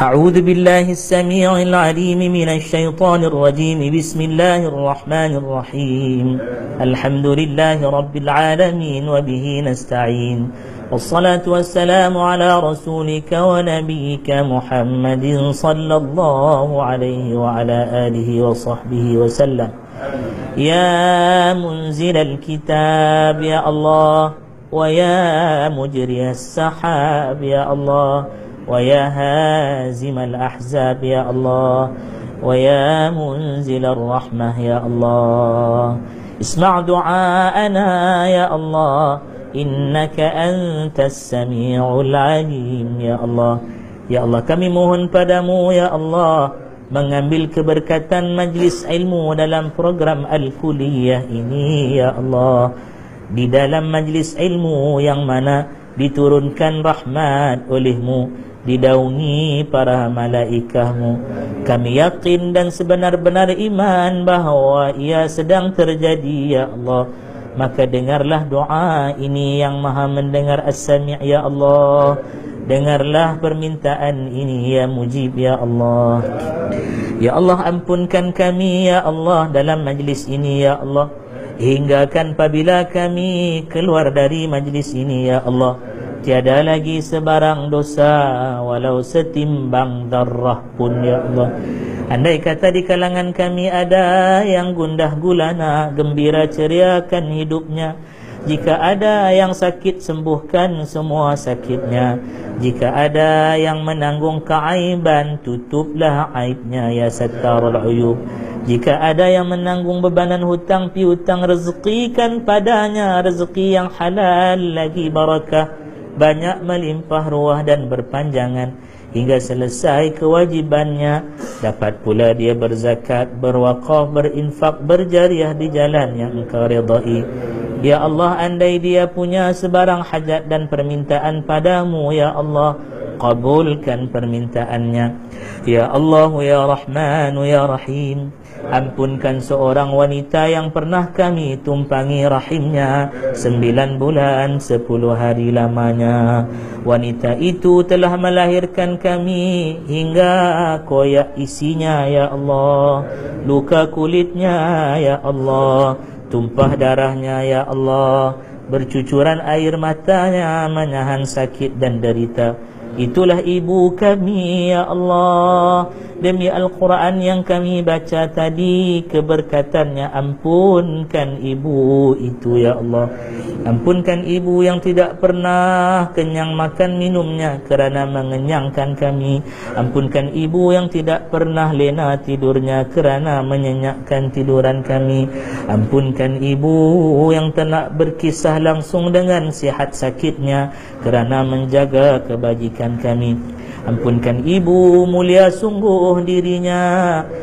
أعوذ بالله السميع العليم من الشيطان الرجيم. بسم الله الرحمن الرحيم. الحمد لله رب العالمين وبه نستعين. والصلاة والسلام على رسولك ونبيك محمد صلى الله عليه وعلى آله وصحبه وسلم. يا منزل الكتاب يا الله ويا مجري السحاب يا الله ويا هازم الأحزاب يا الله ويا منزل الرحمة يا الله اسمع دعاءنا يا الله إنك أنت السميع العليم يا الله Ya Allah kami mohon padamu ya Allah Mengambil keberkatan majlis ilmu dalam program Al-Kuliyah ini ya Allah Di dalam majlis ilmu yang mana diturunkan rahmat olehmu Didaungi para malaikahmu. Kami yakin dan sebenar-benar iman bahawa ia sedang terjadi ya Allah. Maka dengarlah doa ini yang maha mendengar as-sami' ya Allah. Dengarlah permintaan ini ya mujib ya Allah. Ya Allah ampunkan kami ya Allah dalam majlis ini ya Allah. Hinggakan apabila kami keluar dari majlis ini ya Allah Tiada lagi sebarang dosa walau setimbang darah pun ya Allah. Andai kata di kalangan kami ada yang gundah gulana Gembira ceriakan hidupnya. Jika ada yang sakit sembuhkan semua sakitnya. Jika ada yang menanggung keaiban Tutuplah aibnya ya sattarul uyub. Jika ada yang menanggung bebanan hutang piutang Rezekikan padanya. Rezeki yang halal lagi barakah Banyak melimpah ruah dan berpanjangan. Hingga selesai kewajibannya Dapat pula dia berzakat, berwakaf, berinfak, berjariah di jalan yang engkau redai Ya Allah andai dia punya sebarang hajat dan permintaan padamu Ya Allah Kabulkan permintaannya. Ya Allah Ya Rahman Ya Rahim Ampunkan seorang wanita yang pernah kami tumpangi rahimnya Sembilan bulan sepuluh hari lamanya. Wanita itu telah melahirkan kami Hingga koyak isinya ya Allah. Luka kulitnya ya Allah. Tumpah darahnya ya Allah. Bercucuran air matanya Menahan sakit dan derita Itulah ibu kami ya Allah. Demi Al-Quran yang kami baca tadi Keberkatannya ampunkan ibu itu ya Allah. Ampunkan ibu yang tidak pernah kenyang makan minumnya Kerana mengenyangkan kami. Ampunkan ibu yang tidak pernah lena tidurnya Kerana menyenyakkan tiduran kami. Ampunkan ibu yang tak nak berkisah langsung dengan sihat sakitnya Kerana menjaga kebajikan kami. Ampunkan ibu mulia sungguh dirinya.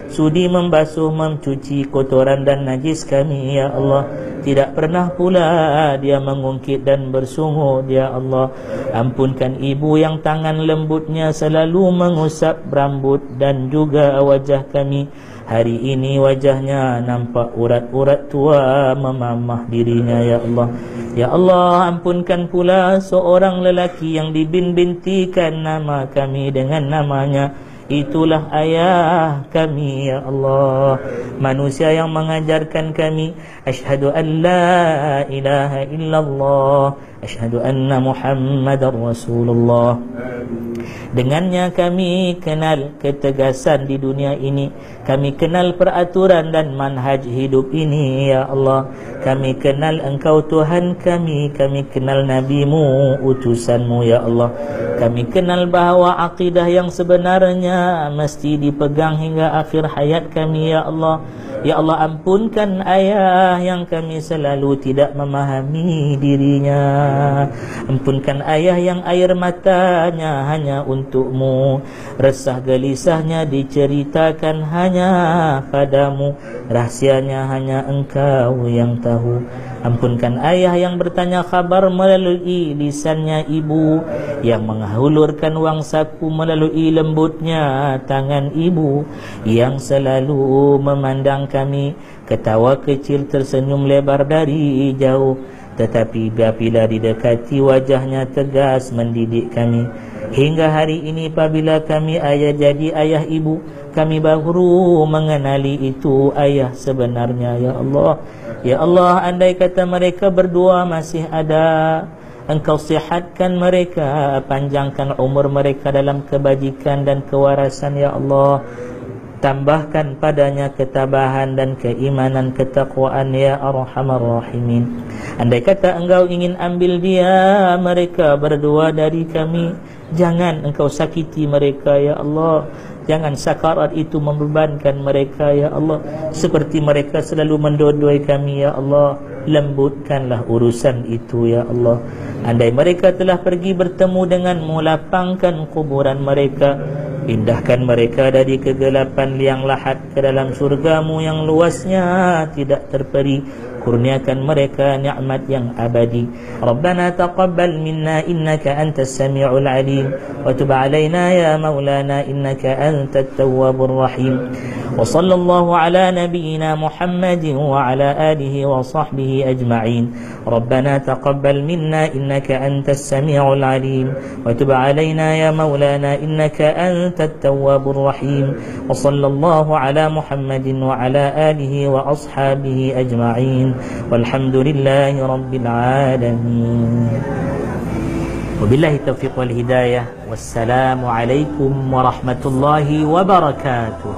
Sudi membasuh mencuci kotoran dan najis kami ya Allah. Tidak pernah pula dia mengungkit dan bersungut ya Allah. Ampunkan ibu yang tangan lembutnya selalu mengusap rambut dan juga wajah kami Hari ini wajahnya nampak urat-urat tua memamah dirinya ya Allah. Ya Allah ampunkan pula seorang lelaki yang dibin-bintikan nama kami dengan namanya Itulah ayah kami ya Allah. Manusia yang mengajarkan kami Ashadu an la ilaha illallah Ashadu anna muhammadar rasulullah. Dengannya kami kenal ketegasan di dunia ini. Kami kenal peraturan dan manhaj hidup ini Ya Allah Kami kenal engkau Tuhan kami. Kami kenal NabiMu utusanmu Ya Allah. Kami kenal bahawa akidah yang sebenarnya Mesti dipegang hingga akhir hayat kami Ya Allah Ya Allah ampunkan ayah yang kami selalu tidak memahami dirinya. Ampunkan ayah yang air matanya hanya untukmu. Resah gelisahnya diceritakan hanya padamu. Rahsianya hanya engkau yang tahu Ampunkan ayah yang bertanya khabar melalui lisannya ibu Yang menghulurkan wang saku melalui lembutnya tangan ibu Yang selalu memandang kami. Ketawa kecil tersenyum lebar dari jauh. Tetapi apabila didekati wajahnya tegas mendidik kami Hingga hari ini apabila kami ayah jadi ayah ibu Kami baru mengenali itu ayah sebenarnya Ya Allah Ya Allah andai kata mereka berdua masih ada Engkau sihatkan mereka Panjangkan umur mereka dalam kebajikan dan kewarasan Ya Allah. Tambahkan padanya ketabahan dan keimanan ketakwaan ya arhamar rahimin. Andai kata engkau ingin ambil dia mereka berdua dari kami. Jangan engkau sakiti mereka ya Allah jangan sakarat itu membebankan mereka ya Allah. Seperti mereka selalu mendodoi kami ya Allah. Lembutkanlah urusan itu ya Allah. Andai mereka telah pergi bertemu dengan lapangkan kuburan mereka Pindahkan mereka dari kegelapan liang lahat ke dalam surgamu yang luasnya tidak terperi kurniakan mereka nikmat yang abadi Rabbana taqabbal minna innaka antas sami'ul alim wa tub alaina ya maulana innaka antat tawwabur rahim wa sallallahu ala nabiyyina muhammadin wa ala alihi wa sahbihi ajma'in Rabbana taqabbal minna innaka antas sami'ul alim wa tub alaina ya maulana innaka antat tawwabur rahim wa sallallahu ala muhammadin wa ala alihi wa ashabihi ajma'in والحمد لله رب العالمين. وبالله التوفيق والهداية والسلام عليكم ورحمة الله وبركاته.